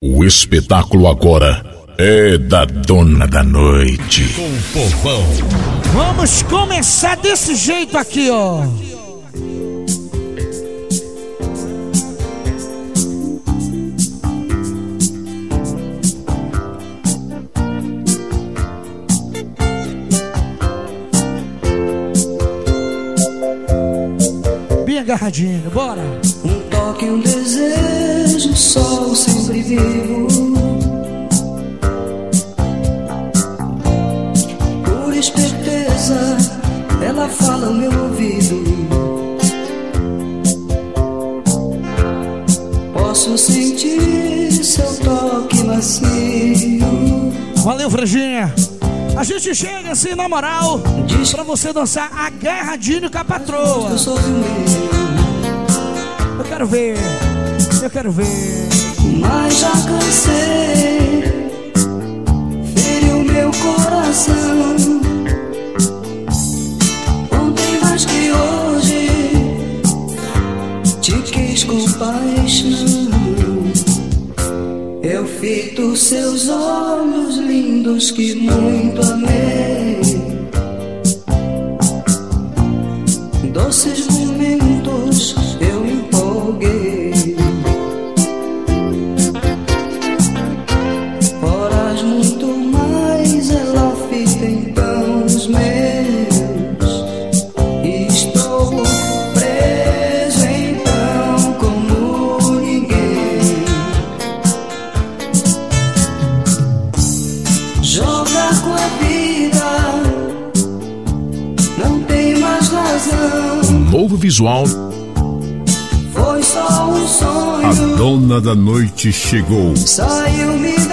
O espetáculo agora é da dona da noite. Com povão. Vamos começar desse jeito aqui, ó. Bem agarradinho, bora. Toque, um desejo, sol sempre vivo. Por esperteza, ela fala ao meu ouvido. Posso sentir seu toque macio. Valeu, Franjinha. A gente chega assim na moral Diz pra você dançar agarradinho com a patroa. eu sou Eu quero ver, eu quero ver. mas já cansei. Feriu meu coração. Ontem mais que hoje te quis com paixão. Eu fito seus olhos lindos que muito amei. Doces visual, Foi só um A sonho. dona da noite chegou. Saiu-me das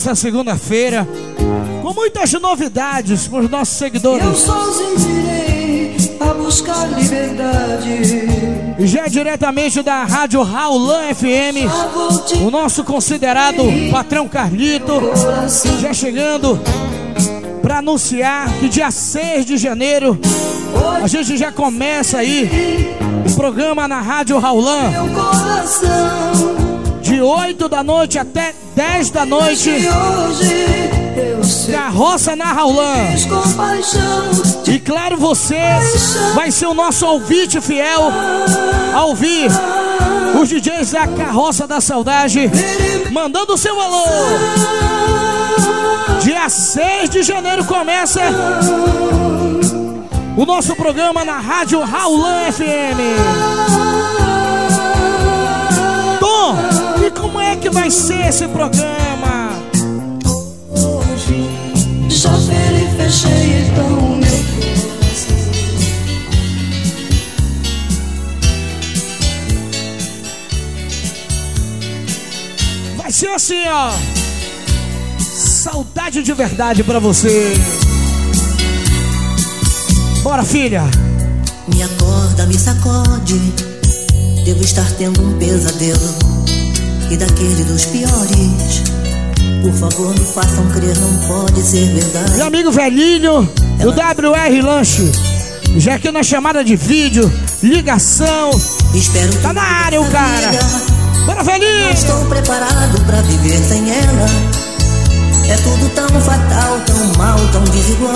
nessa segunda-feira com muitas novidades com os nossos Eu seguidores. sozinho irei a buscar liberdade. E já é diretamente da Rádio Raulan FM, o nosso considerado patrão Carlito, já chegando para anunciar que dia 6 de janeiro a gente já começa aí o programa na Rádio Raulan, Meu coração. De 8 da noite até 10 da noite. Carroça na paixão. E claro, você vai ser o nosso ouvinte fiel a ouvir os DJs da Carroça da Saudade mandando o seu alô. Dia 6 de janeiro começa o nosso programa na Rádio Raulan FM. Tom, que vai ser esse programa? Já virei, fechei então meu Vai ser assim, ó. Saudade de verdade pra você. Bora, filha. Me acorda, me sacode. Devo estar tendo um pesadelo. E daquele dos piores. Por favor, me façam crer, não pode ser verdade. Meu amigo velhinho do WR Lanche. Já aqui na chamada de vídeo, ligação. Espero que Tá na área o cara. Bora, Não velhinho. estou preparado pra viver sem ela. É tudo tão fatal, tão mal, tão desigual.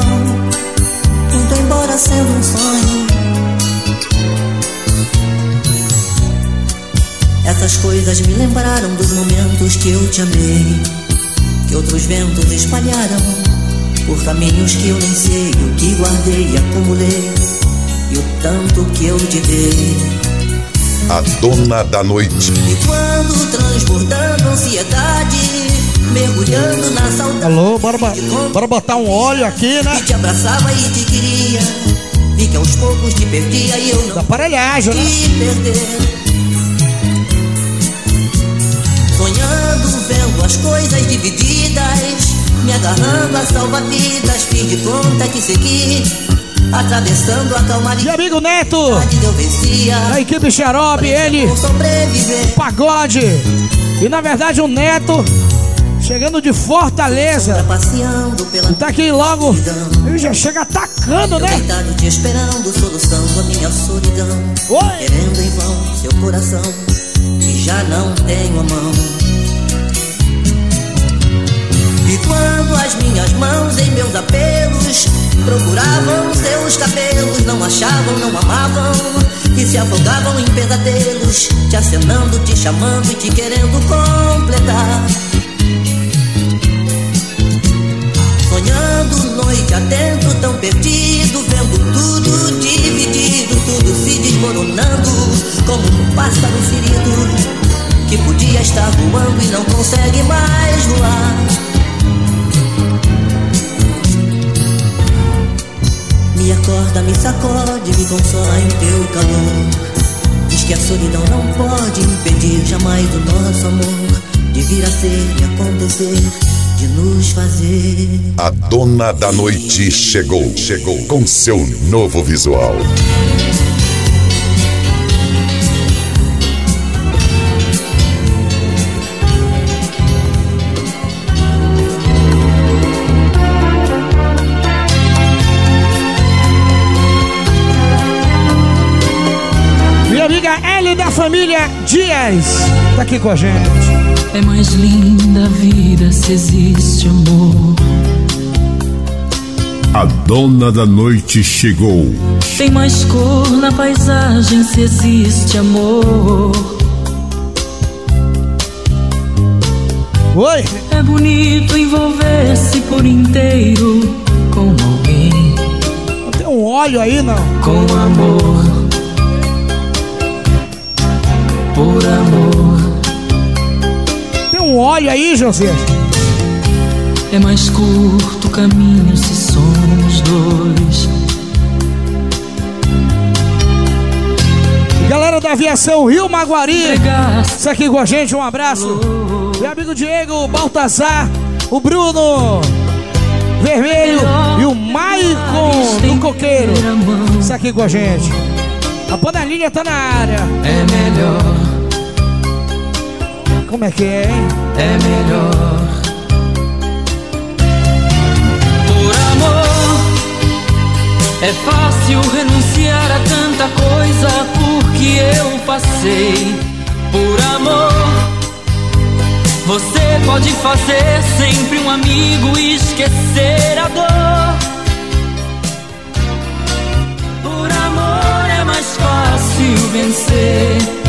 Indo embora sendo um sonho. Essas coisas me lembraram dos momentos que eu te amei. Que outros ventos espalharam por caminhos que eu nem sei. O que guardei e acumulei. e o tanto que eu te dei. A dona da noite. E quando transbordando ansiedade, mergulhando na saudade. Alô, bora, bora botar um óleo aqui, né? E te abraçava e te queria. Vi que aos poucos te perdia e eu não Da aparelhagem, né? te perder. Vendo as coisas divididas, me agarrando a salva-vidas, fim de conta que segui, atravessando a E calmaria. amigo Neto, da equipe Xarope, ele, pagode. E na verdade o Neto, chegando de Fortaleza. Pela Tá aqui logo, ele já chega atacando, né? Te esperando, minha solidão. Oi! Querendo em vão seu coração, que já não tenho a mão. E quando as minhas mãos em meus apelos procuravam seus cabelos, não achavam, não amavam, e se afogavam em pesadelos, te acenando, te chamando e te querendo completar. Sonhando noite adentro, tão perdido, vendo tudo dividido, tudo se desmoronando, como um pássaro ferido que podia estar voando e não consegue mais voar. Me acorda, me sacode, me consola em teu calor. Diz que a solidão não pode impedir jamais o nosso amor de vir a ser e acontecer, de nos fazer. A dona da noite chegou. Chegou com seu novo visual. Família Dias, tá aqui com a gente. É mais linda a vida se existe amor. A dona da noite chegou. Tem mais cor na paisagem se existe amor. Oi, É bonito envolver-se por inteiro com alguém, tem um óleo aí, não? com amor. Por amor. Tem um óleo aí, José? É mais curto o caminho se somos dois. Galera da aviação Rio Maguari, isso aqui com a gente, um abraço. Meu amigo Diego, o Baltazar, o Bruno Vermelho e o Maicon do Coqueiro, isso aqui com a gente. A panelinha tá na área. É melhor, Como é que é, hein? é melhor. Por amor, é fácil renunciar a tanta coisa porque eu passei. Por amor, você pode fazer sempre um amigo e esquecer a dor. Por amor é mais fácil vencer.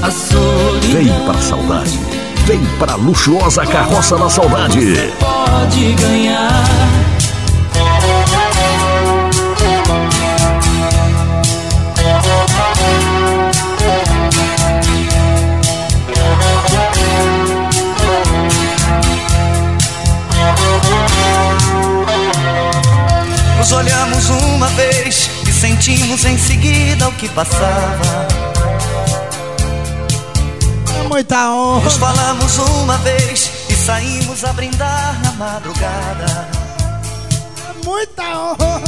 Vem pra saudade. Vem pra luxuosa carroça da saudade. Pode ganhar. Nos olhamos uma vez e sentimos em seguida o que passava. Muita honra. Nos falamos uma vez e saímos a brindar na madrugada. É muita honra.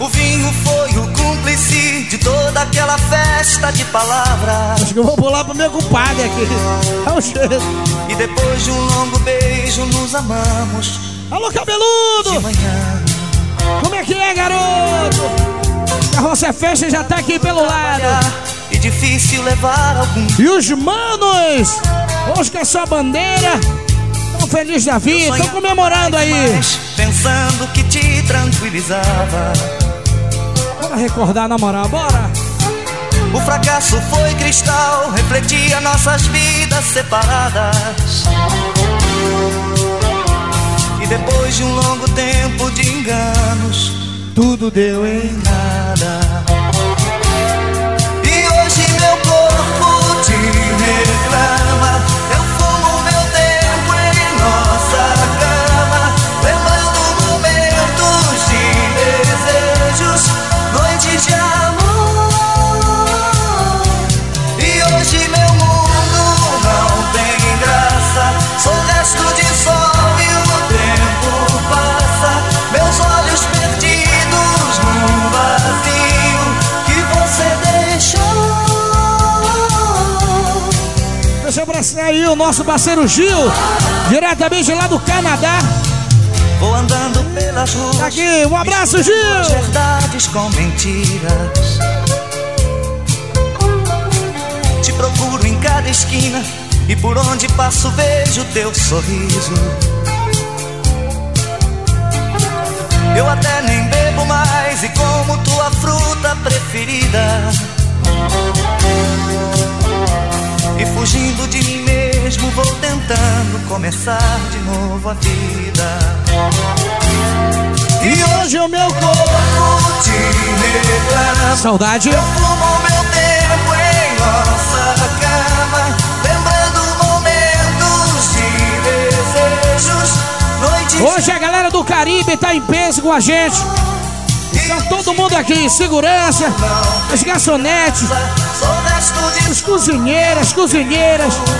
O vinho foi o cúmplice de toda aquela festa de palavras. Acho que eu vou pular pro meu compadre aqui. É cheiro. E depois de um longo beijo nos amamos Alô, de cabeludo! manhã. Como é que é, garoto? Carroça é Festa já tá aqui pelo lado. E difícil levar algum E os manos, hoje com a sua bandeira, tão felizes da vida, estão comemorando aí. mais, Pensando que te tranquilizava. Bora recordar na moral, bora. O fracasso foi cristal, refletia nossas vidas separadas. E depois de um longo tempo de enganos, Tudo deu em nada. Nosso parceiro Gil, diretamente lá do Canadá. Vou andando pelas ruas. Tá aqui, um abraço, Gil! Verdades com mentiras. Te procuro em cada esquina e por onde passo vejo teu sorriso. Eu até nem bebo mais e como tua fruta preferida. E fugindo de mim mesmo vou tentando começar de novo a vida. E hoje o meu corpo te reclama. Saudade. Eu fumo meu tempo em nossa cama, lembrando momentos de desejos, noites. Hoje a galera do Caribe tá em peso com a gente. Todo mundo aqui, segurança, as garçonetes, os cozinheiras,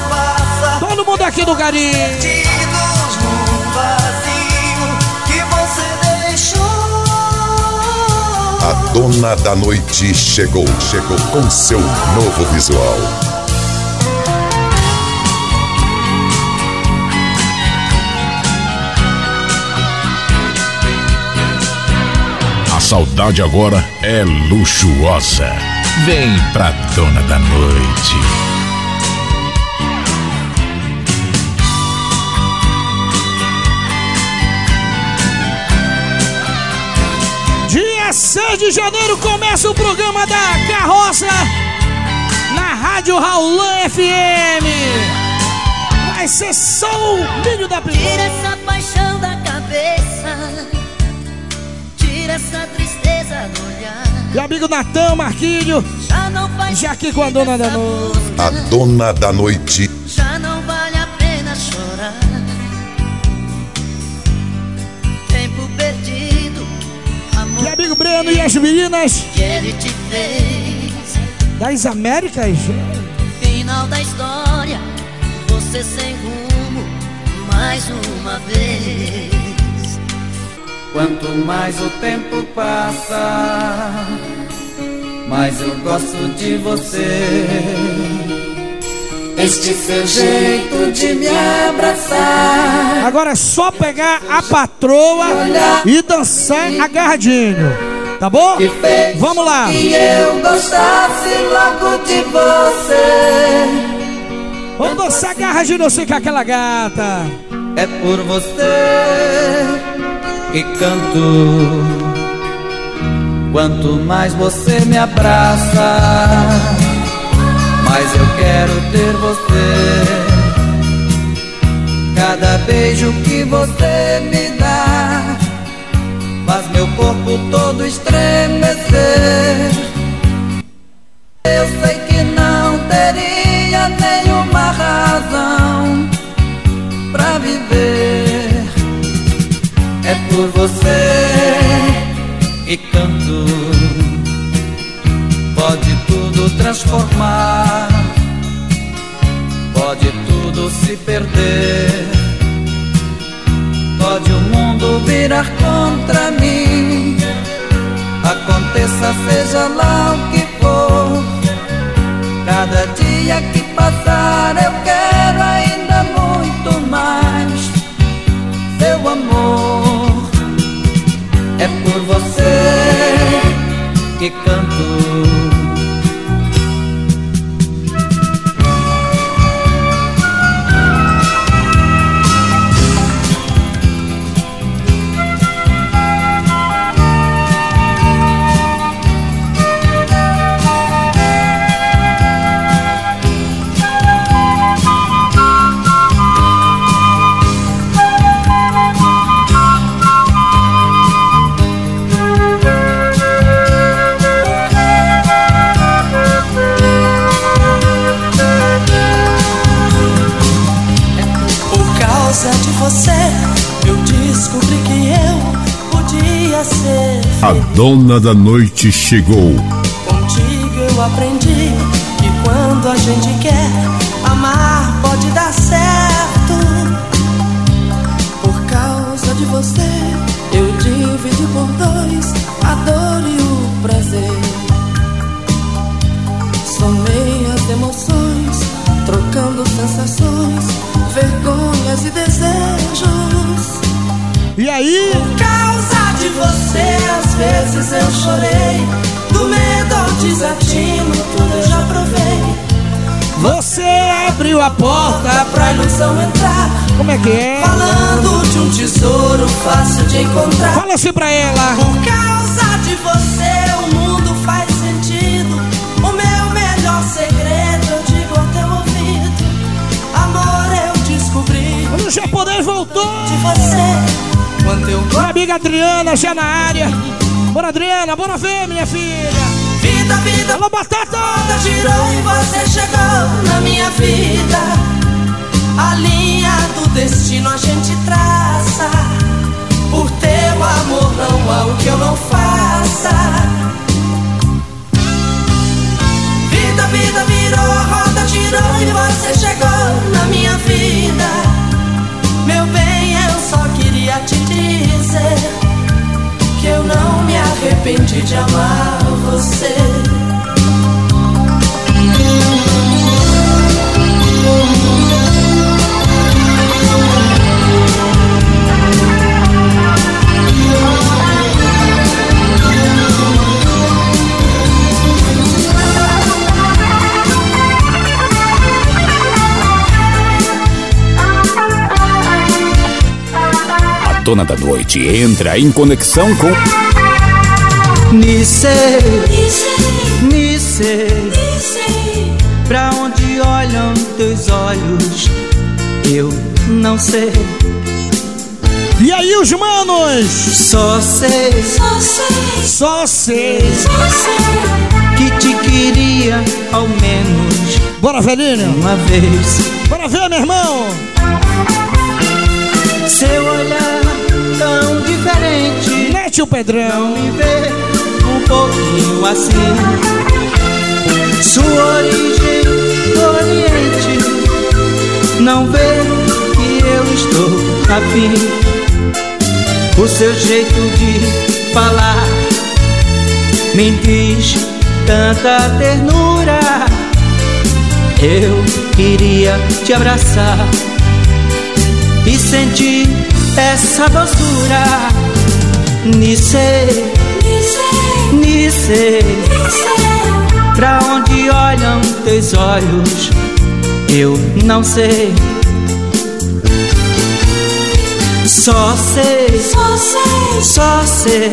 passa, todo mundo aqui do deixou. A dona da noite chegou, chegou com seu novo visual. Saudade agora é luxuosa. Vem pra dona da noite. Dia 6 de janeiro começa o programa da Carroça na Rádio Raulã FM. Vai ser só o milho da Tira primeira. essa paixão da cabeça. Essa tristeza do olhar. Meu amigo Natan Marquinho, Já não faz já aqui com a dona da noite. A dona da noite Já não vale a pena chorar. Tempo perdido, amor Meu amigo Breno e as meninas que ele te fez. das Américas. Final da história, você sem rumo, mais uma vez. Quanto mais o tempo passa, mais eu gosto de você. Este seu jeito de me abraçar. Agora é só pegar a patroa e dançar agarradinho. Tá bom? Vamos lá. que eu gostasse logo de você. Vamos dançar agarradinho assim com aquela gata. É por você que canto. Quanto mais você me abraça, mais eu quero ter você. Cada beijo que você me dá faz meu corpo todo estremecer. Por você que canto. Pode tudo transformar, pode tudo se perder. Pode o mundo virar contra mim. Aconteça, seja lá o que for. Cada dia que passar, eu quero que canto. A dona da noite chegou. Contigo eu aprendi que quando a gente quer, amar pode dar certo. Por causa de você, eu divido por dois a dor e o prazer. Somei as emoções, trocando sensações, vergonhas e desejos. E aí? Por causa de você, vezes eu chorei. Do medo ao desatino, tudo eu já provei. Você abriu a porta pra ilusão entrar. Como é que é? Falando de um tesouro fácil de encontrar. Fala assim pra ela. Por causa de você, o mundo faz sentido. O meu melhor segredo eu digo ao teu ouvido. Amor, eu descobri. O japonês voltou. De você, quando eu Minha amiga Adriana já na área. Bora, Adriana, bora ver, minha filha. Vida, vida, Alô, batata! Roda girou e você chegou na minha vida. A linha do destino a gente traça. Por teu amor não há o que eu não faça. Vida, vida virou, a roda girou e você chegou na minha vida. Meu bem, eu só queria te dizer eu não me arrependi de amar você. Dona da noite entra em conexão com. Nice, Nice, pra onde olham teus olhos, eu não sei. E aí, os manos? Só sei, Só sei. que te queria ao menos Bora, velhinho. uma vez. Bora ver, meu irmão. Diferente Mete o Pedrão. me vê um pouquinho assim. Sua origem do Oriente não vê que eu estou afim. O seu jeito de falar me diz tanta ternura. Eu queria te abraçar e sentir essa doçura. Nice, Nice, pra onde olham teus olhos, eu não sei. Só sei, só sei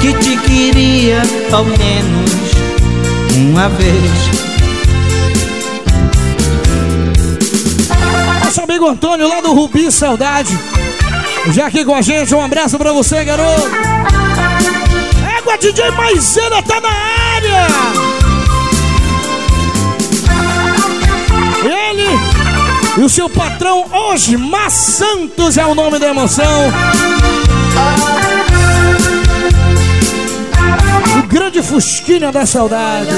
que te queria ao menos uma vez. Nosso amigo Antônio lá do Rubi Saudade. Já aqui com a gente, um abraço pra você, garoto. Égua DJ Maisena tá na área. Ele e o seu patrão Osmar Santos é o nome da emoção. O grande Fusquinha da saudade.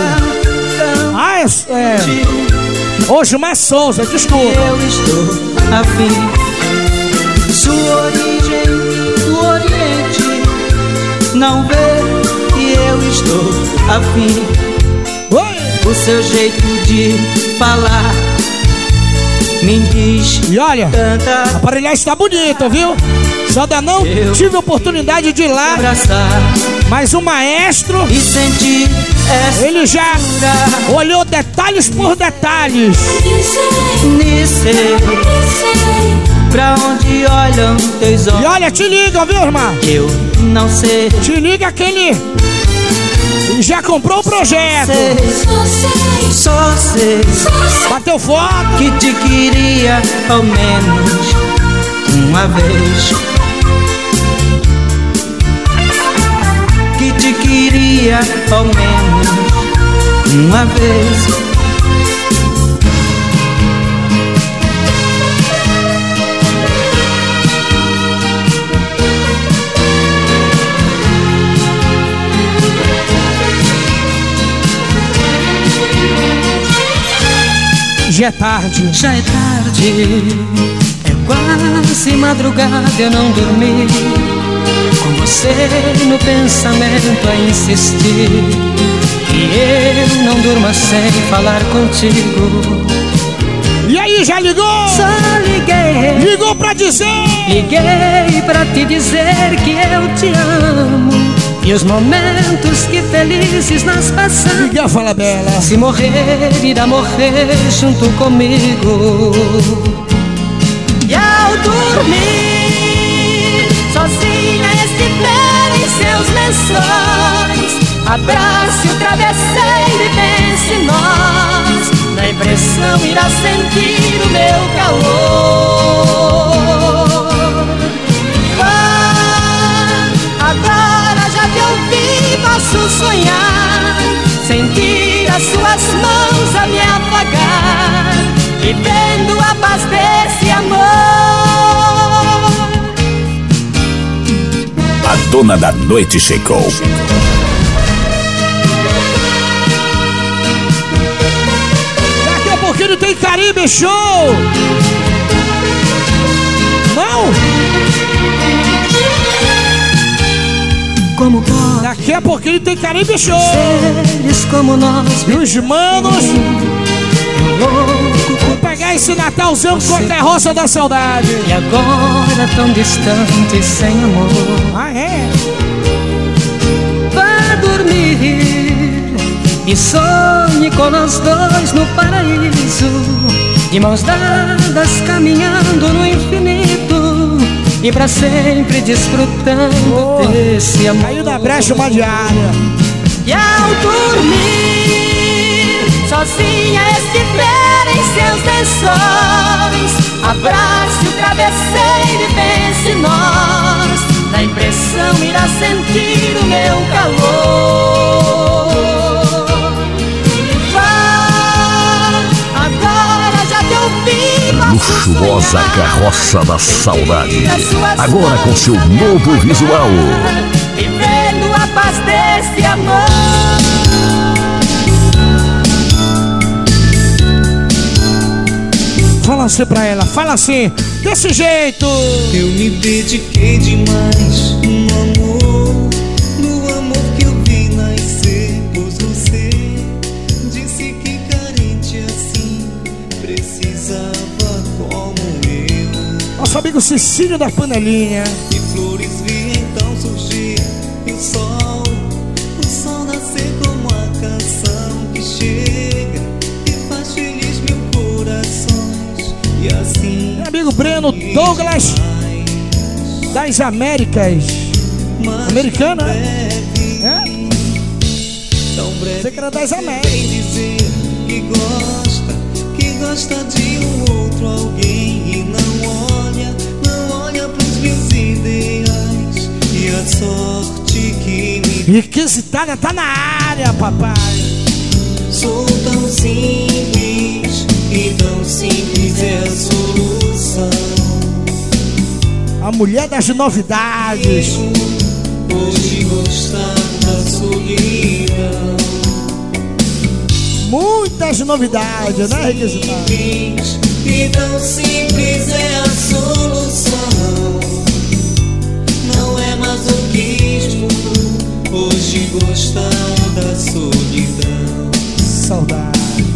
Ah, é. é. Osmar Souza, desculpa. Eu estou afim. Sua origem do Oriente não vê que eu estou afim. Oi. O seu jeito de falar me diz E olha, a aparelhagem está bonita, viu? Só ainda não Eu tive a oportunidade de ir lá, abraçar mas o maestro, e ele já olhou detalhes por detalhes. Nice, pra onde olham teus E olhos. olha, te liga, viu, irmã? Eu não sei, Te liga que ele já comprou o projeto. sei, só sei Bateu foto. que te queria ao menos uma vez. Que te queria ao menos uma vez. Já é tarde. Já é tarde, é quase madrugada, eu não dormi. Com você no pensamento a insistir. Que eu não durma sem falar contigo. E aí, já ligou? Só liguei Ligou pra dizer Liguei pra te dizer que eu te amo. E os momentos que felizes nós passamos. Miguel fala bela. Se morrer, irá morrer junto comigo. E ao dormir, sozinha espera em seus lençóis. Abrace o travesseiro e pense em nós. Na impressão irá sentir o meu calor. Posso sonhar. Sentir as suas mãos a me apagar. Vivendo a paz desse amor. A dona da noite chegou. Daqui a pouquinho tem Caribe Show. Não? Como pode Daqui a pouquinho tem Caribe Show. seres como nós E os manos vão pegar esse Natalzão com a carroça da saudade. E agora tão distante, sem amor Ah, é? Vá dormir e sonhe com nós dois no paraíso De mãos dadas caminhando no infinito E pra sempre desfrutando desse amor Caiu da brecha uma diária. E ao dormir, sozinha espera em seus lençóis. Abrace o travesseiro e pense em nós. Na impressão irá sentir o meu calor. Luxuosa carroça da saudade. Agora com seu novo visual. Vivendo a paz desse amor. Fala assim pra ela, fala assim, desse jeito. Eu me dediquei demais no amor, Nosso amigo Cecílio da Panelinha. E flores vi então surgir e o sol, o sol nascer como a canção que chega e faz feliz mil corações. E assim Meu amigo Breno Douglas das Américas. Americana? É? Tão breve Você que era das Américas. dizer que gosta, que gosta de um outro alguém Requisitada tá na área, papai. sou tão simples e tão simples é a solução. A mulher das novidades. Hoje gostar da solidão. Muitas novidades, né, requisitada? simples e tão simples hoje gostar da solidão. Saudade.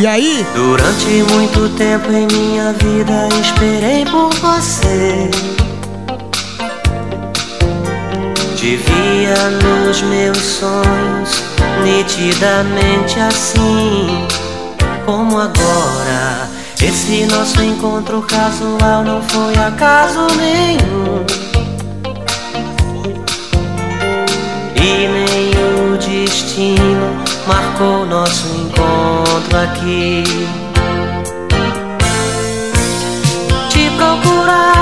E aí, Durante muito tempo em minha vida esperei por você. Te via nos meus sonhos, nitidamente assim como agora. Esse nosso encontro casual não foi acaso nenhum. E nem o destino marcou nosso encontro aqui. Te procurava.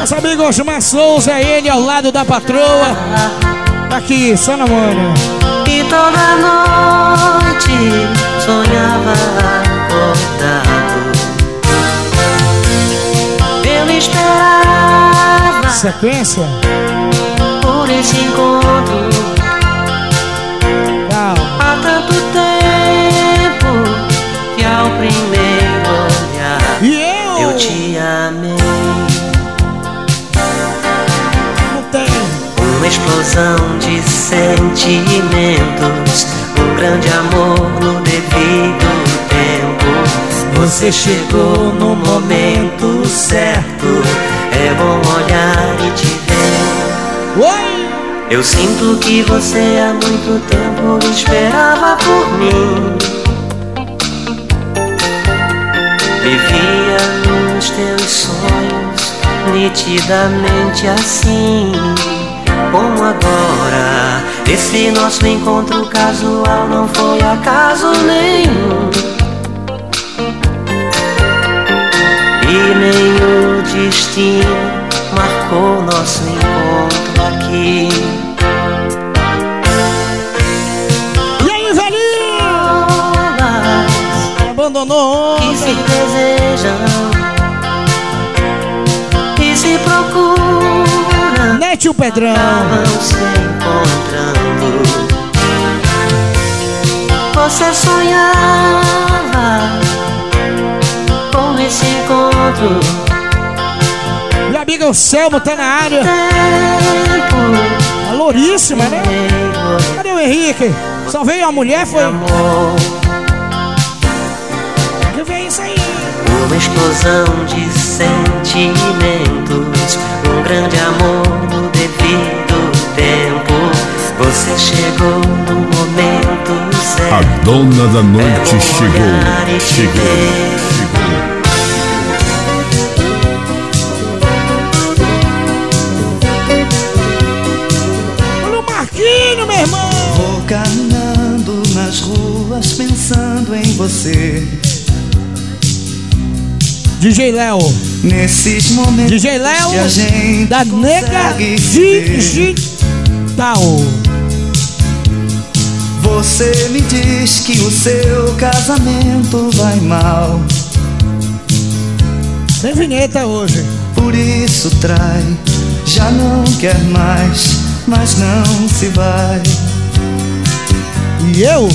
nosso amigo Osmar Souza, ele ao lado da patroa. Tá aqui, só na mano. E toda noite sonhava acordado sequência? Por esse encontro. Há tanto tempo primeiro olhar eu? eu te amei. Não tem. Uma explosão de sentimentos, um grande amor no devido tempo. Você chegou no momento certo. É bom olhar e te ver. Oi! Eu sinto que você há muito tempo esperava por mim. Vivia nos teus sonhos, nitidamente assim. Como agora, esse nosso encontro casual não foi acaso nenhum. E nem o destino marcou nosso encontro aqui. Que desejam e se procuram Nete o Pedrão. acabam se encontrando. Você sonhava com esse encontro. Minha amiga o Selmo tá na área. Tempo louríssima, né? Cadê o Henrique? Só veio a mulher, foi? amor. Uma explosão de sentimentos, um grande amor no devido tempo. Você chegou no momento A certo. dona da É noite bom chegou. Chegou. Chegou. Olha o Marquinho, meu irmão. Vou caminhando nas ruas pensando em você. DJ Léo. Nesses momentos DJ Léo da Nega. Digital. Você me diz que o seu casamento vai mal. Sem vinheta hoje. Por isso trai, já não quer mais, mas não se vai. E eu?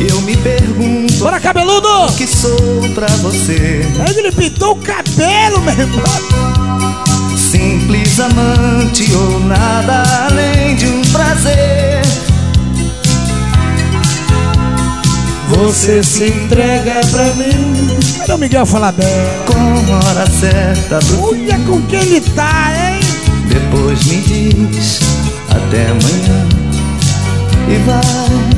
Eu me pergunto Bora, cabeludo! o que sou pra você. Aí ele pintou o cabelo, meu irmão. Simples amante ou nada além de um prazer. Você se entrega pra mim Cadê o Miguel Falabella? com hora certa fim. Olha com quem ele tá, hein? Depois me diz até amanhã e vai.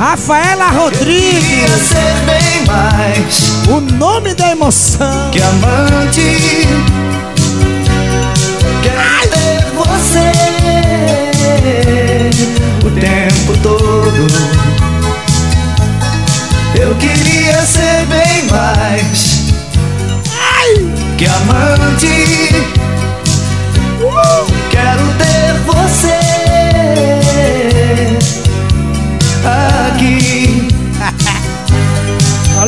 Rafaela Rodrigues. Queria ser bem mais O nome da emoção. que amante. Quero ter você o tempo todo. Eu queria ser bem mais que amante.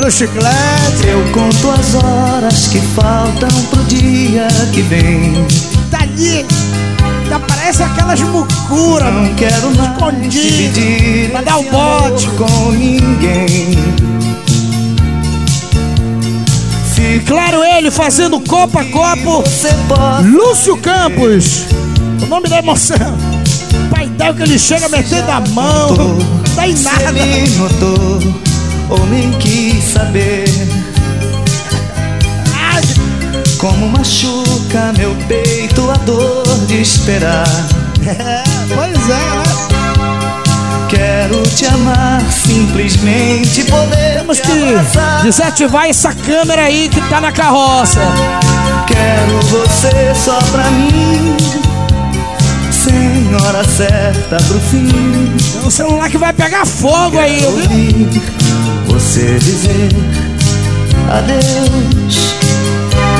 Olha o chiclete. Eu conto as horas que faltam pro dia que vem. Tá ali. Tá, parece aquelas mucuras. Não quero mais Escondido, pra dar o bote. com ninguém. Claro, ele fazendo copo a copo. Lúcio Campos. O nome da emoção. Pai dela que ele chega metendo a mão. Não dá em nada. Ou nem quis saber Como machuca meu peito a dor de esperar é, pois é, né? Quero te amar, simplesmente poder Temos te que desativar essa câmera aí que tá na carroça. Quero você só pra mim Sem hora certa pro fim É um celular que vai pegar fogo aí, Quero viu? Você dizer adeus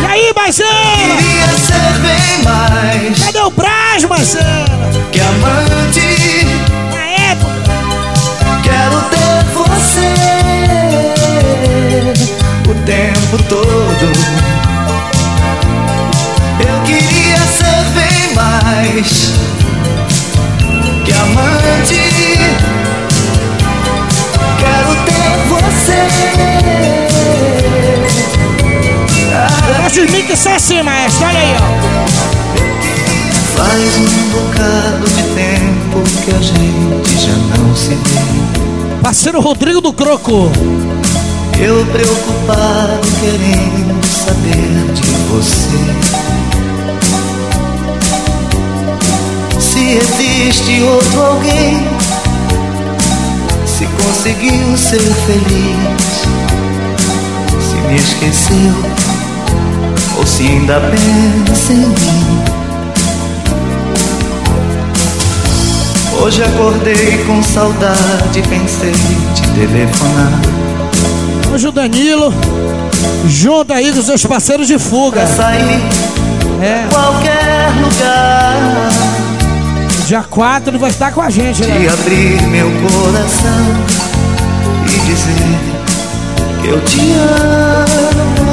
E aí, Marcelo? Queria ser bem mais Cadê o Brás, Marcelo? Assim, maestro. Olha aí, ó. Faz um bocado de tempo que a gente já não se vê. Parceiro Rodrigo do Croco. Eu preocupado querendo saber de você. Se existe outro alguém, se conseguiu ser feliz, se me esqueceu ou se ainda pensa em mim. Hoje acordei com saudade, pensei te telefonar. Hoje o Danilo, junto aí com os seus parceiros de fuga. Pra sair É, qualquer lugar dia 4 ele vai estar com a gente, né? abrir meu coração e dizer que eu te amo.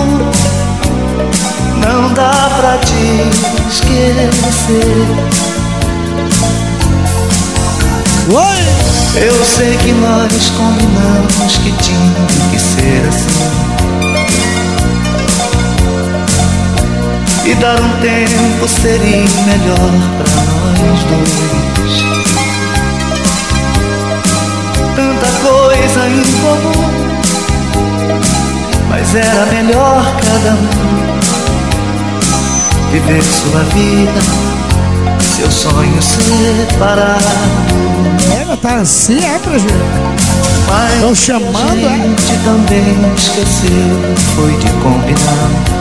Não dá pra te esquecer. Oi! Eu sei que nós combinamos que tinha que ser assim. E dar um tempo seria melhor pra nós dois. Tanta coisa em comum, mas era melhor cada um viver sua vida, seu sonho separado. É, tá assim, é, presidente. Mas Tão chamando, a é? gente também esqueceu, foi de combinar.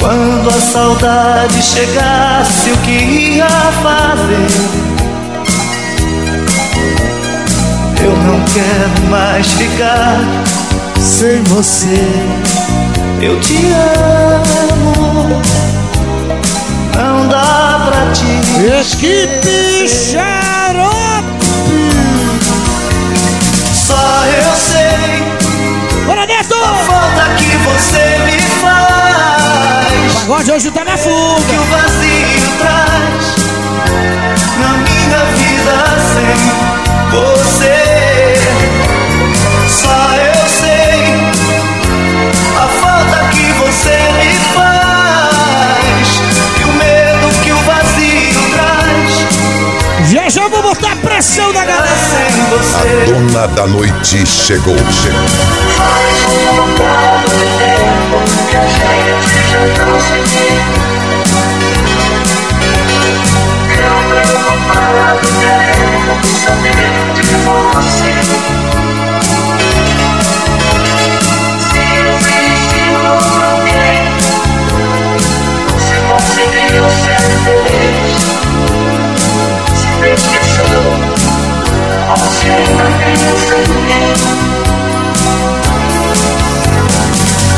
Quando a saudade chegasse, o que ia fazer? Eu não quero mais ficar sem você. Eu te amo, não dá pra te Equipe Xarope! Só eu sei Bora, Neto! a falta que você me faz. Pagode hoje tá na fuga. que o vazio traz na minha vida sem você. Pressão na galera. A você. dona da noite chegou, chegou.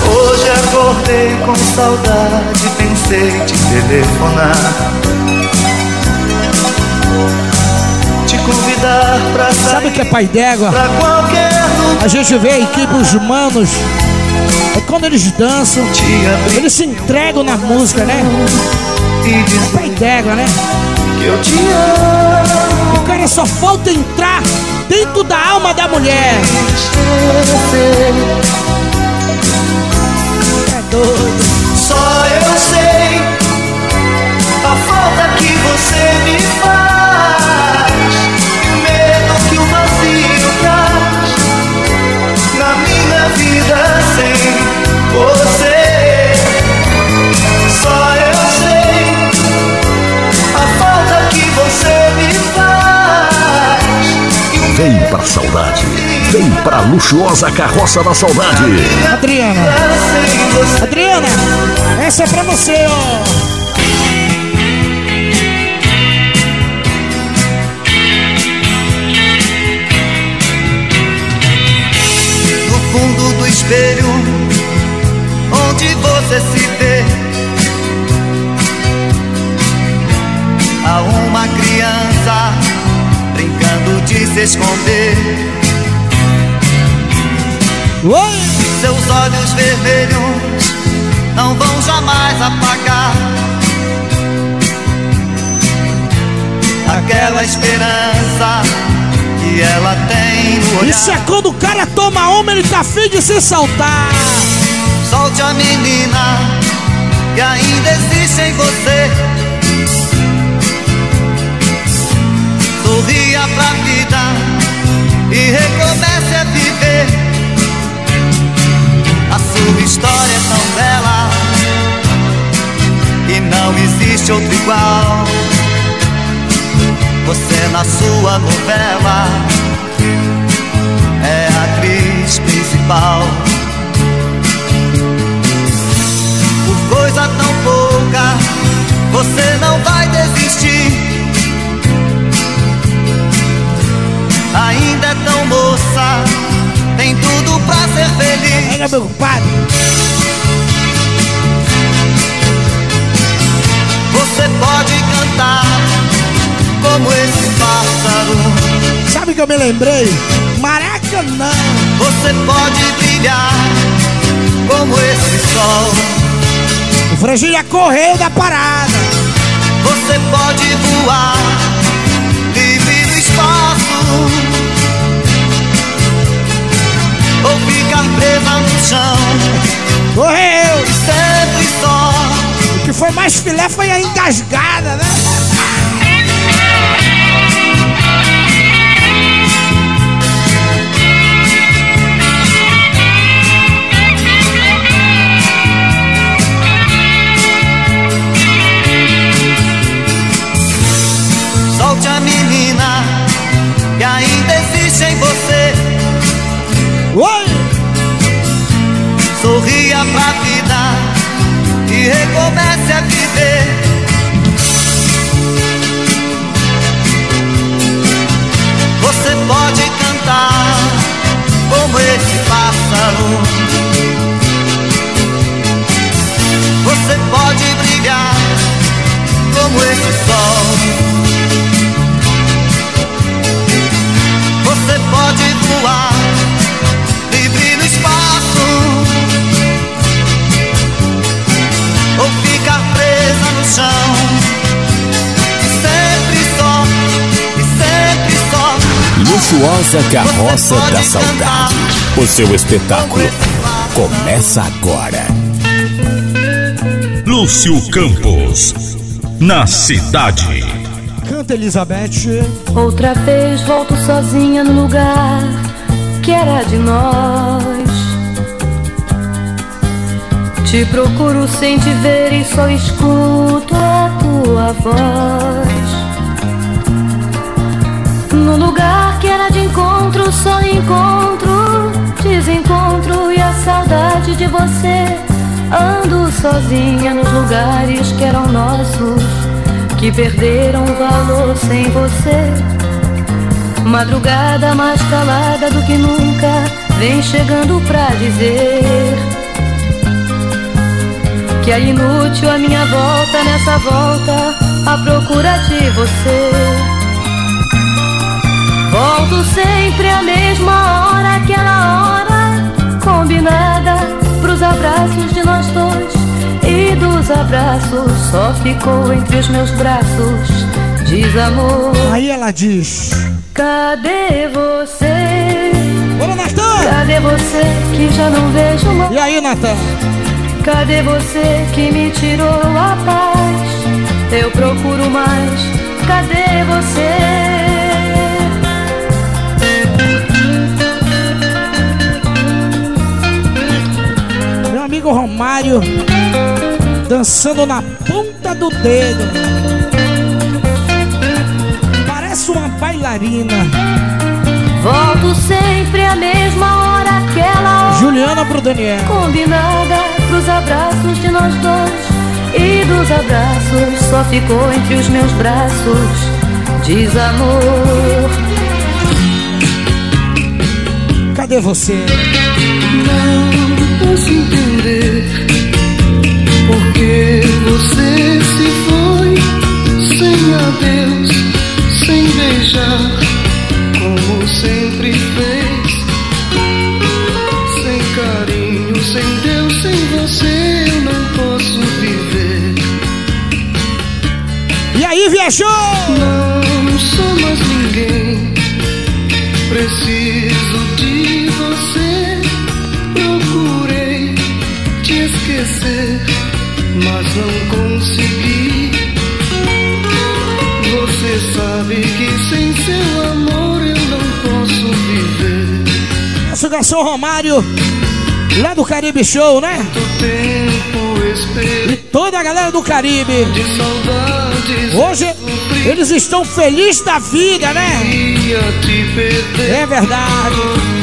Hoje acordei com saudade, pensei te telefonar. Te convidar pra sair Sabe o que é pai d'égua? A gente vê a equipe, os manos. É quando eles dançam, eles se entregam na música, né? dizer Pai d'égua, né? que eu te amo. O cara só falta entrar dentro da alma da mulher. É doido. Só eu sei a falta que você me faz Vem pra saudade. Vem pra luxuosa carroça da saudade. Adriana. Adriana, essa é pra você, ó. no fundo do espelho onde você se vê. Há uma criança de se esconder. Oi! Seus olhos vermelhos não vão jamais apagar aquela esperança que ela tem no olhar. Isso é quando o cara toma uma, ele tá afim de se saltar. Solte a menina que ainda existe em você. Sorria pra vida e recomece a viver. A sua história é tão bela e não existe outro igual. Você na sua novela é a atriz principal. Por coisa tão pouca, você não vai desistir. Ainda é tão moça, tem tudo pra ser feliz. Pega meu compadre. Você pode cantar como esse pássaro. Sabe que eu me lembrei? Maracanã. Você pode brilhar como esse sol. O Frangilha correu da parada. Você pode voar livre no espaço. Ou ficar presa no chão. Correu. E sempre só. O que foi mais filé foi a engasgada, né? Solte a menina que ainda existe em você. Recomece a viver. Você pode cantar como esse pássaro. Você pode brilhar como esse sol. Você pode voar Luxuosa Carroça da Saudade. O seu espetáculo começa agora. Lúcio Campos, na cidade. Canta Elizabeth. Outra vez volto sozinha no lugar que era de nós. Te procuro sem te ver e só escuto a tua voz. No lugar era de encontro, só encontro, desencontro e a saudade de você. Ando sozinha nos lugares que eram nossos, que perderam valor sem você. Madrugada mais calada do que nunca, vem chegando pra dizer que é inútil a minha volta nessa volta à procura de você. Volto sempre à mesma hora, aquela hora combinada pros abraços de nós dois. E dos abraços só ficou entre os meus braços desamor. Aí ela diz: Cadê você? Bora, Natan! Cadê você que já não vejo mais? E aí, Natan? Cadê você que me tirou a paz? Eu procuro mais. Cadê você? Amigo Romário dançando na ponta do dedo. Parece uma bailarina. Volto sempre à mesma hora, aquela hora Juliana pro Daniel. combinada pros abraços de nós dois. E dos abraços só ficou entre os meus braços desamor. Cadê você? Não posso entender porque você se foi sem adeus, sem beijar, como sempre fez. Sem carinho, sem Deus, sem você eu não posso viver. E aí, viajou? Não sou esquecer, mas não consegui. Você sabe que sem seu amor eu não posso viver. Nosso garçom Romário, lá do Caribe Show, né? E toda a galera do Caribe. Hoje eles estão felizes da vida, né? É verdade.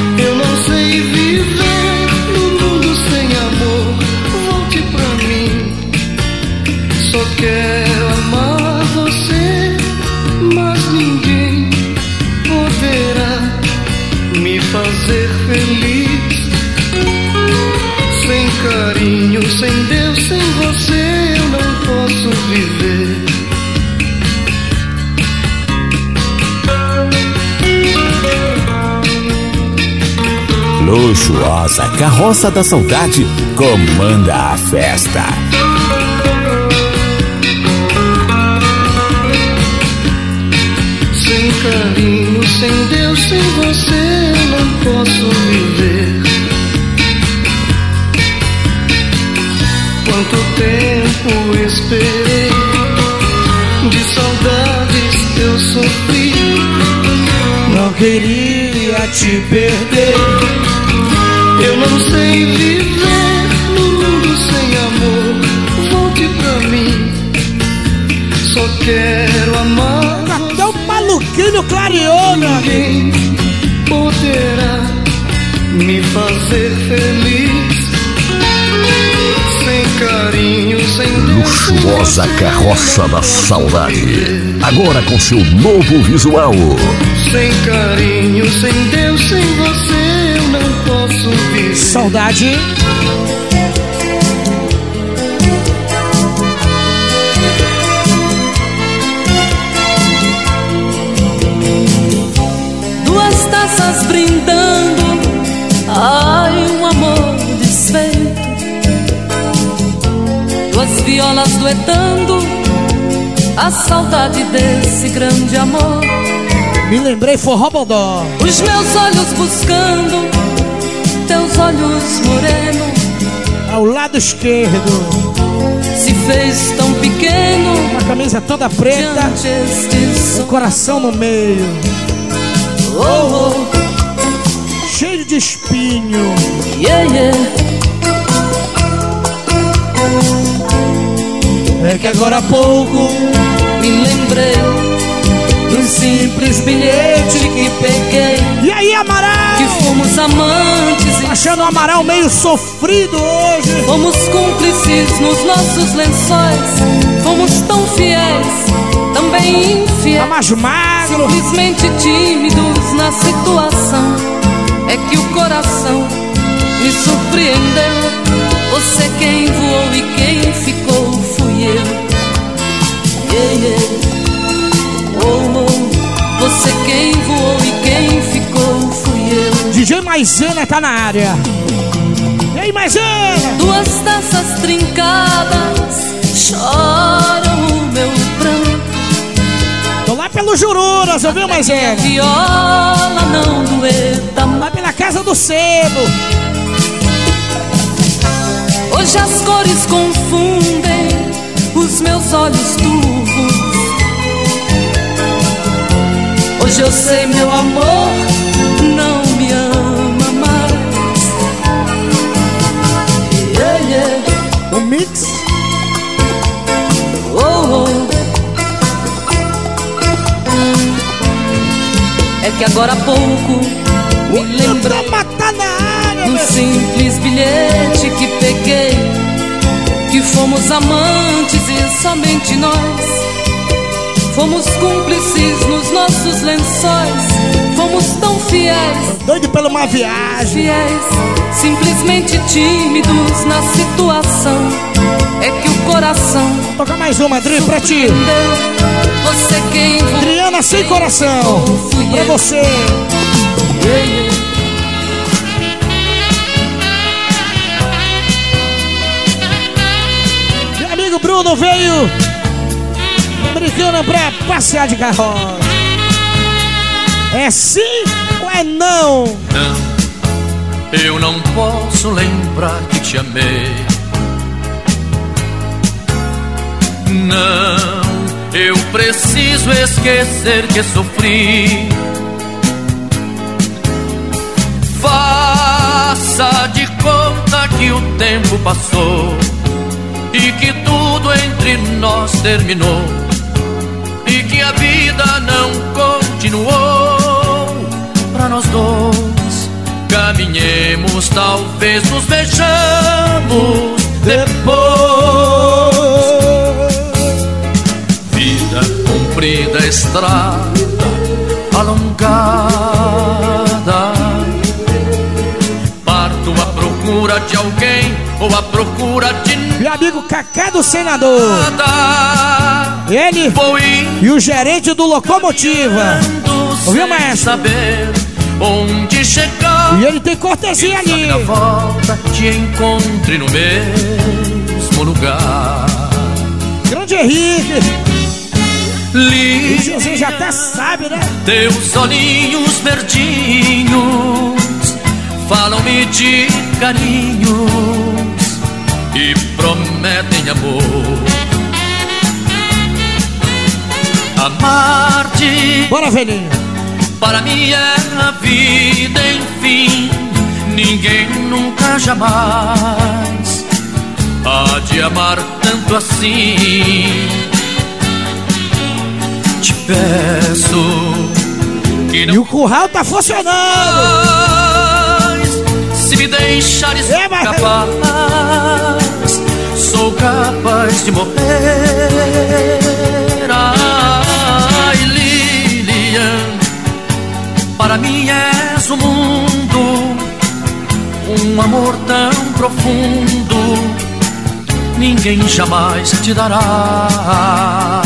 Só quero amar você, mas ninguém poderá me fazer feliz. Sem carinho, sem Deus, sem você eu não posso viver. Luxuosa Carroça da Saudade comanda a festa. Posso viver. Quanto tempo esperei, de saudades eu sofri. Não queria te perder. Eu não sei viver no mundo sem amor. Volte pra mim. Só quero amar. Até o maluquinho clareou, meu Ninguém poderá me fazer feliz. Sem carinho, sem Deus. Luxuosa Carroça da Saudade. Agora com seu novo visual. Sem carinho, sem Deus, sem você eu não posso viver. Saudade. Duas taças brindando, ai, um amor desfeito. Duas violas duetando, a saudade desse grande amor. Me lembrei forró bodó. Os meus olhos buscando, teus olhos moreno, Ao lado esquerdo. se fez tão pequeno. Uma camisa toda preta. O coração no meio. Oh, oh, de espinho. yeah, yeah. É que agora há pouco Me lembrei do simples bilhete que peguei. E aí, Amaral? Que fomos amantes Achando o Amaral meio sofrido hoje. fomos cúmplices nos nossos lençóis. Fomos tão fiéis, também Tá infiéis. mais magro. Simplesmente tímidos na situação. É que o coração me surpreendeu. Você quem voou e quem ficou fui eu. Yeah, yeah. Oh, oh. Você quem voou e quem ficou fui eu. DJ Maisena tá na área. E aí, Maisena? Duas taças trincadas choram o meu pranto. Tô lá pelo Jururas, ouviu, Minha Maisena? viola não dueta Lá pela casa do sebo. Hoje as cores confundem os meus olhos turvos. Hoje eu sei, meu amor, que agora há pouco me um meu. simples bilhete que peguei Que fomos amantes e somente nós Fomos cúmplices nos nossos lençóis Fomos tão fiéis, Doido pela uma viagem. fiéis Simplesmente tímidos na situação É que o coração Vou tocar mais uma, Adri, pra ti. Você quem Adriana sem coração. Pra você. Meu amigo Bruno veio brincando pra passear de carroça. É sim ou é não? Não, eu não posso lembrar que te amei. Não, eu preciso esquecer que sofri. Faça de conta que o tempo passou e que tudo entre nós terminou e que a vida não continuou para nós dois. Caminhemos, talvez nos vejamos depois. Comprida, estrada alongada. Parto à procura de alguém ou à procura de Meu amigo Cacá do Senador. Ele e o gerente do Locomotiva. Ouviu, maestro? saber onde chegar. E ele tem cortesia ali. Na volta te encontre no mesmo lugar. Grande Henrique. Li E você já até sabe, né? Teus olhinhos verdinhos falam-me de carinhos e prometem amor. Amar-te. Bora, velhinho. Para mim é a vida, enfim. Ninguém nunca jamais há de amar tanto assim. Peço que não E o curral tá funcionando. se me deixares É, mas- capaz, sou capaz de morrer. Ai, Lilian, para mim és o mundo, um amor tão profundo, ninguém jamais te dará.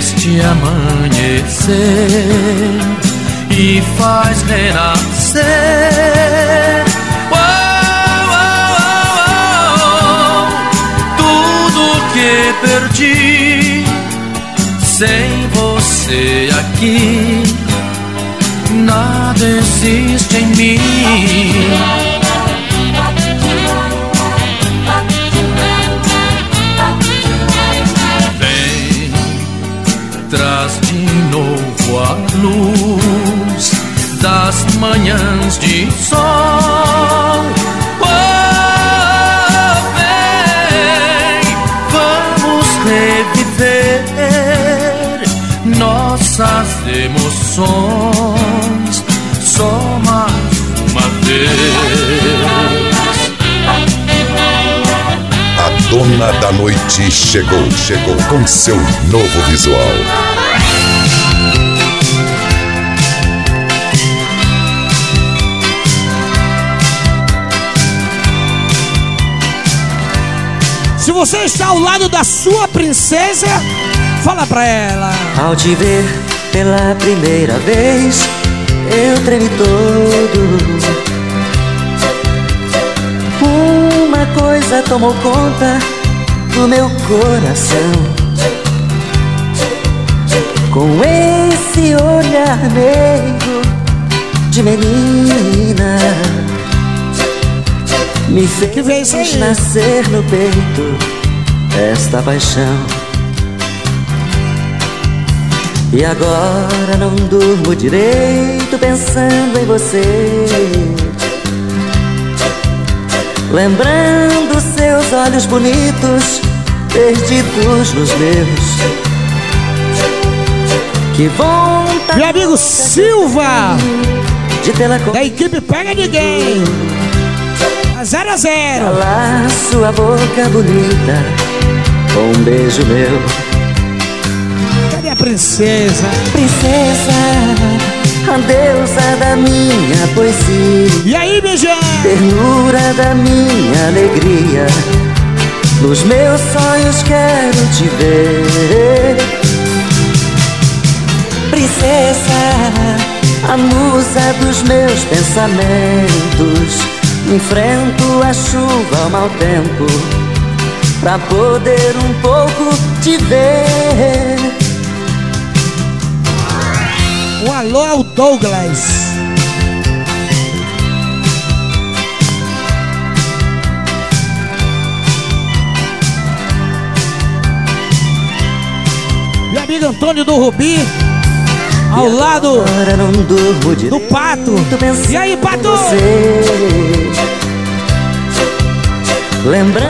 Neste amanhecer e faz renascer. Tudo que perdi sem você aqui, nada existe em mim. Luz das manhãs de sol. Oh, vamos reviver nossas emoções só mais uma vez. A dona da noite chegou, chegou com seu novo visual. Se você está ao lado da sua princesa, fala pra ela. Ao te ver pela primeira vez, eu tremi todo. Uma coisa tomou conta do meu coração. Com esse olhar meio de menina, me fez nascer no peito esta paixão. E agora não durmo direito pensando em você. Lembrando seus olhos bonitos, perdidos nos meus. Que vontade Meu amigo Silva, da equipe Pega Ninguém. A 0 a 0 Calar sua boca bonita com um beijo meu. Cadê a princesa? Princesa, a deusa da minha poesia. E aí, beijão? Ternura da minha alegria. Nos meus sonhos quero te ver. Princesa, a musa dos meus pensamentos. Enfrento a chuva ao mau tempo pra poder um pouco te ver. Um alô ao Douglas. Meu amigo Antônio do Rubi, ao lado do Pato. E aí, Pato?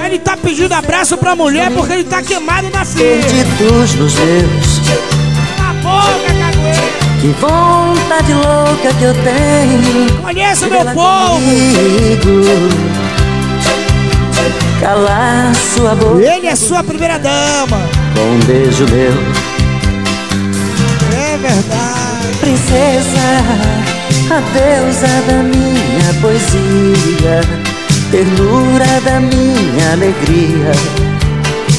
Ele tá pedindo abraço pra mulher porque ele tá queimado na frente. perdidos nos meus Cala a boca, cagueta. Que vontade louca que eu tenho Conheça de meu povo. comigo. Calar sua boca Ele é sua primeira dama. com um beijo meu Princesa, a deusa da minha poesia Ternura da minha alegria.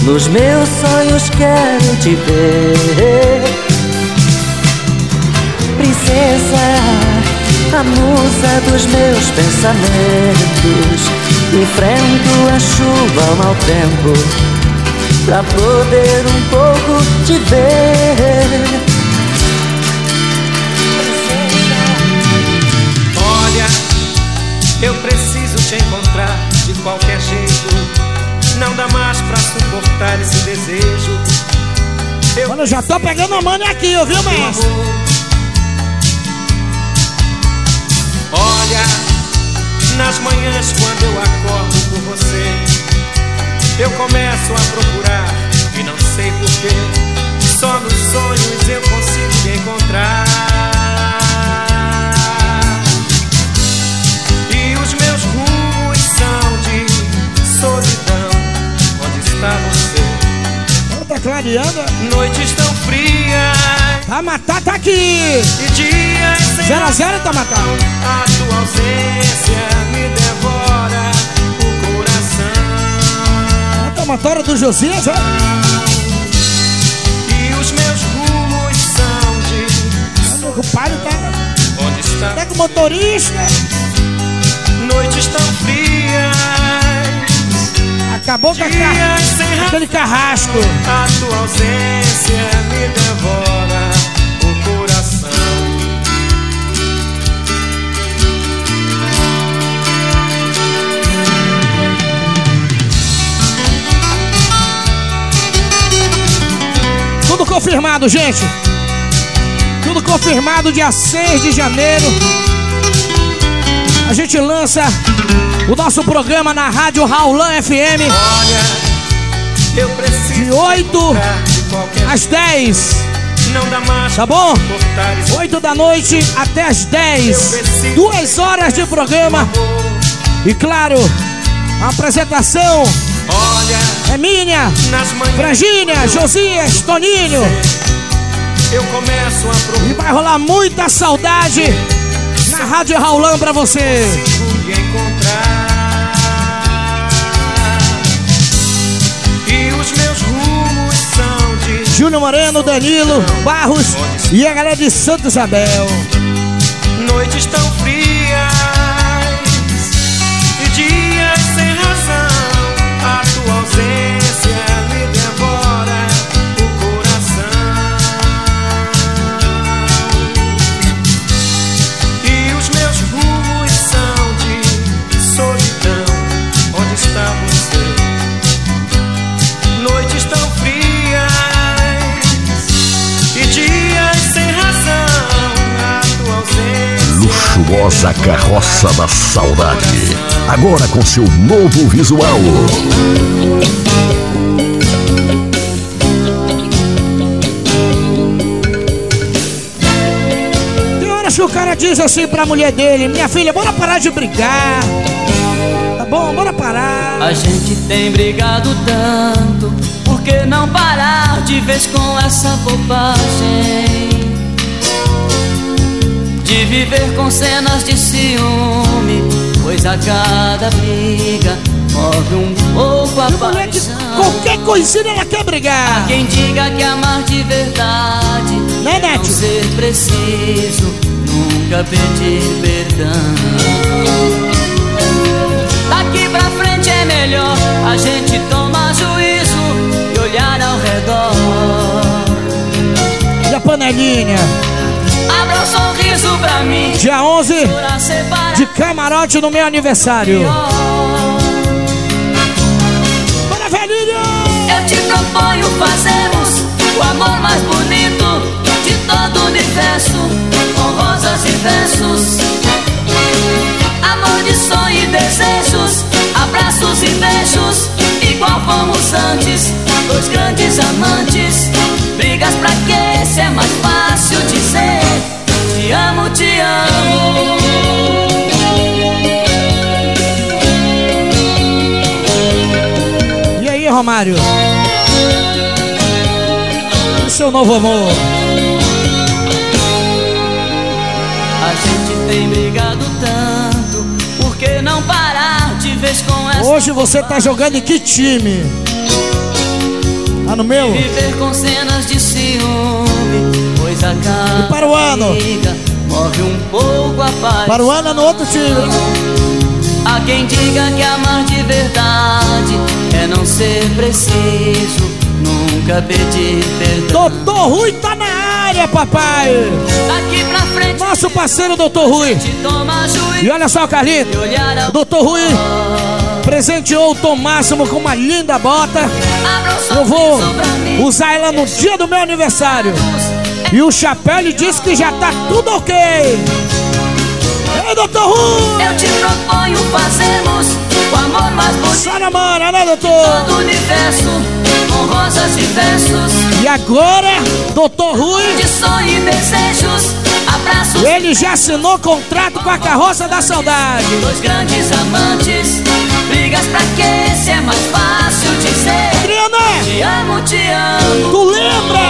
Nos meus sonhos quero te ver. Princesa, a musa dos meus pensamentos Enfrento a chuva ao mau tempo Pra poder um pouco te ver eu preciso te encontrar de qualquer jeito. Não dá mais pra suportar esse desejo. Mano, eu já tô pegando a mano aqui, ouviu, mestre? Olha, nas manhãs quando eu acordo por você, eu começo a procurar e não sei porquê. Só nos sonhos eu consigo te encontrar. Solidão. Onde está você? Tá clareando? Noites tão frias. Tá matar, tá aqui. E dias sem Zero a zero, tá matando. A tua ausência me devora o coração. A tomatória do Josias, ó. E os meus rumos são de O compadre tá. onde está com o motorista. noites tão frias. Acabou com a Dias car... sem aquele carrasco. A tua ausência me devora o coração. Tudo confirmado, gente. Tudo confirmado dia 6 de janeiro. A gente lança o nosso programa na Rádio Raulan FM. Eu preciso De 8 de qualquer às 10. Não dá mais Tá bom? suportar esse 8 da noite até as 10. Duas horas de programa. E claro, a apresentação Olha, é minha. Frangínia, Josias, Toninho. eu começo a procurar. E vai rolar muita saudade na Rádio Raulan pra você. Júnior Moreno, Danilo, Barros e a galera de Santa Isabel. noites tão frias Luxuosa carroça da saudade. Agora com seu novo visual. Tem horas que o cara diz assim pra mulher dele: Minha filha, bora parar de brigar. Tá bom, bora parar. A gente tem brigado tanto, por que não parar de vez com essa bobagem? De viver com cenas de ciúme, pois a cada briga morre um pouco a paixão. Qualquer coisinha ela quer brigar. Quem diga que amar de verdade Né, é não ser preciso, nunca pedir perdão. Daqui pra frente é melhor a gente tomar juízo e olhar ao redor. E a panelinha? Mim. Dia 11 de camarote no meu aniversário. Bora, velhinho! Eu te proponho fazermos o amor mais bonito de todo o universo, com rosas e versos. Amor de sonho e desejos, abraços e beijos, igual fomos antes, dois grandes amantes. Brigas pra quê? Se é mais fácil dizer: Te amo, te amo. E aí, Romário? E seu novo amor? A gente tem brigado tanto, por que não parar de vez com essa Hoje você tá jogando em que time? Tá no meu? Viver com cenas E para o ano? Morre um pouco a paz Para o ano é no outro time. Há quem diga que amar de verdade É não ser preciso Nunca pedir perdão Doutor Rui tá na área, papai! Daqui pra frente Nosso parceiro, Doutor Rui. E olha só, Carlito. Doutor Rui presenteou o Tom Máximo com uma linda bota. Eu vou usar ela no dia do meu aniversário. E o chapéu ele disse que já tá tudo ok. Ei, doutor Rui! Eu te proponho fazermos o amor mais bonito Só na mana, né, doutor? do universo Com rosas e versos E agora, doutor Rui, De sonho e desejos Abraços ele já assinou contrato com a carroça da saudade. Dois grandes amantes Brigas pra quê? Se é mais fácil dizer Adriana! Te amo, te amo Tu lembra?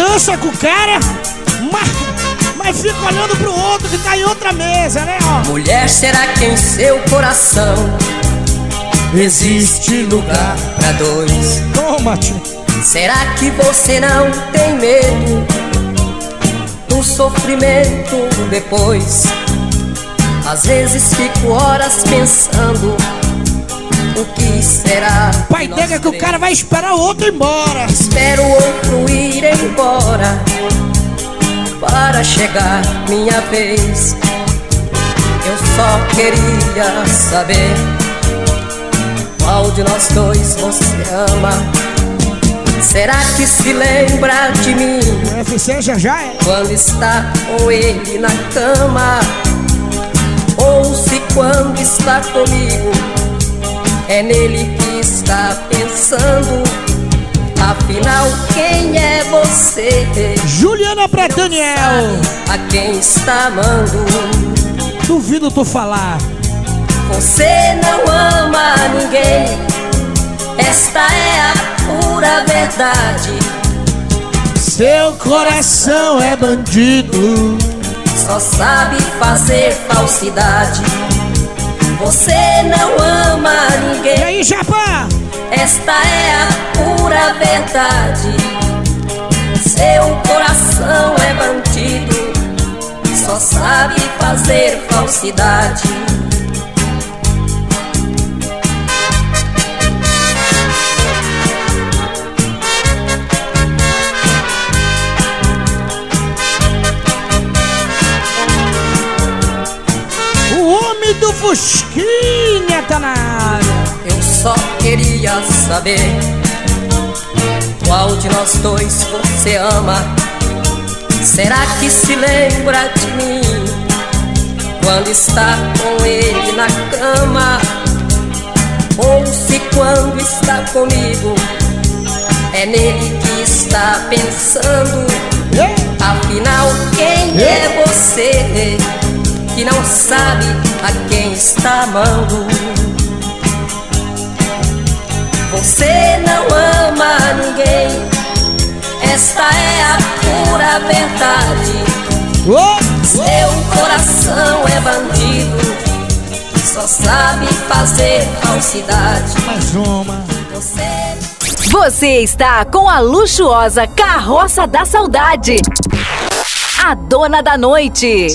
Dança com o cara, mas, mas fica olhando pro outro que tá em outra mesa, né, ó? Mulher, será que em seu coração existe lugar pra dois? Toma, tio. Será que você não tem medo do sofrimento depois? Às vezes fico horas pensando o que será. Pai dega que o cara vai esperar o outro ir embora. Espero o outro ir embora para chegar minha vez. Eu só queria saber qual de nós dois você ama. Será que se lembra de mim? O UFC já já é. Quando está com ele na cama, ou se quando está comigo, é nele que está pensando. Afinal, quem é você? Juliana pra Daniel. A quem está amando? Duvido tu falar. Você não ama ninguém. Esta é a pura verdade. Seu coração é bandido. Só sabe fazer falsidade. Você não ama ninguém. E aí, Japão? Esta é a pura verdade. Seu coração é bandido. Só sabe fazer falsidade. Fusquinha tá na área. Eu só queria saber qual de nós dois você ama. Será que se lembra de mim quando está com ele na cama? Ou se quando está comigo é nele que está pensando? Afinal, quem é você que não sabe a quem está amando? Você não ama ninguém. Esta é a pura verdade. Seu coração é bandido. Só sabe fazer falsidade. Mais uma. Você Você está com a luxuosa Carroça da Saudade. A dona da noite.